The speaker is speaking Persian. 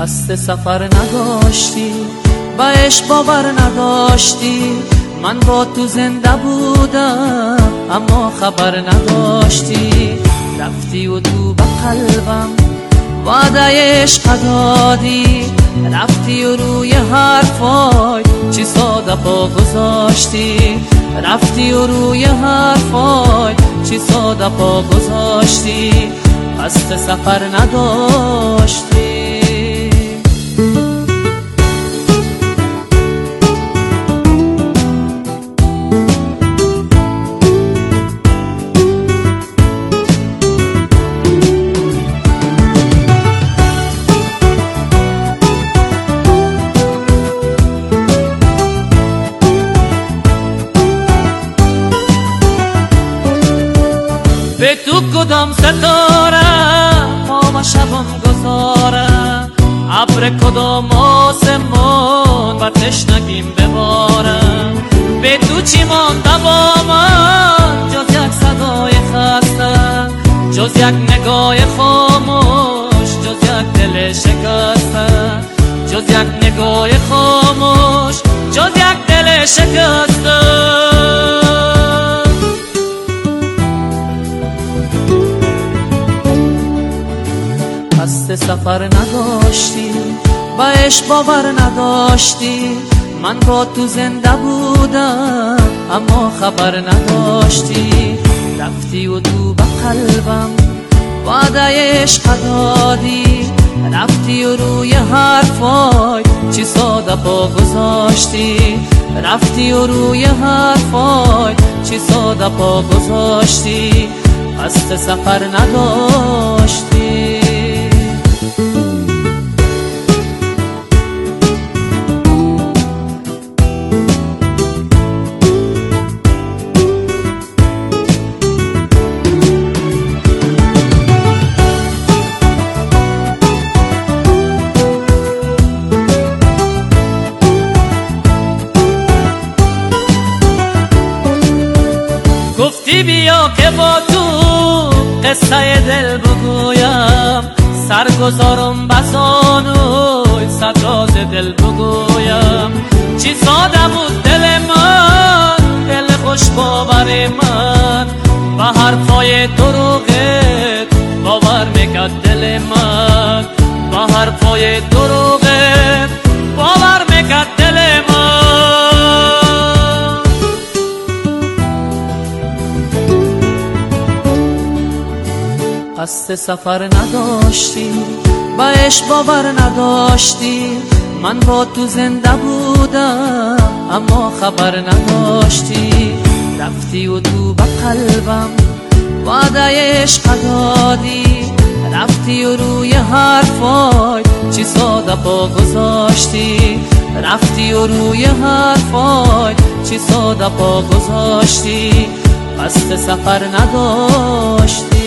قصد سفر نداشتی و عشق باور نداشتی. من با تو زنده بودم اما خبر نداشتی. رفتی و تو به قلبم وعده عشق دادی. رفتی و روی حرفای چی ساده پا گذاشتی. رفتی و روی حرفای چی ساده پا گذاشتی. قصد سفر نداشتی. به تو کدام ستاره ما و شبم گذارم ابر کدام آسمان و تشنگیم ببارم به تو چی مانده با من؟ جز یک صدای خسته جز یک نگاه خاموش جز یک دل شکسته جز یک نگاه خاموش جز یک دل شکسته. سفر نداشتی و عشق باور نداشتی. من با تو زنده بودم اما خبر نداشتی. رفتی و تو به قلبم وعده عشق دادی. رفتی و روی حرفای چی ساده پا گذاشتی. رفتی و روی حرفای چی ساده پا گذاشتی. قصد سفر نداشتی. گفتی بیا که با تو قصه دل بگویم. سرگذارم بسانوی صد راز دل بگویم. چی ساده بود دل من دل خوش باور من. و حرفای دروغت باور می‌کرد دل من. و حرفای دروغت قصد سفر نداشتی و عشق باور نداشتی. من با تو زنده بودم اما خبر نداشتی. رفتی و تو به قلبم وعده عشق دادی. رفتی و روی حرفای چی ساده پا گذاشتی. رفتی و روی حرفای چی ساده پا گذاشتی. قصد سفر نداشتی.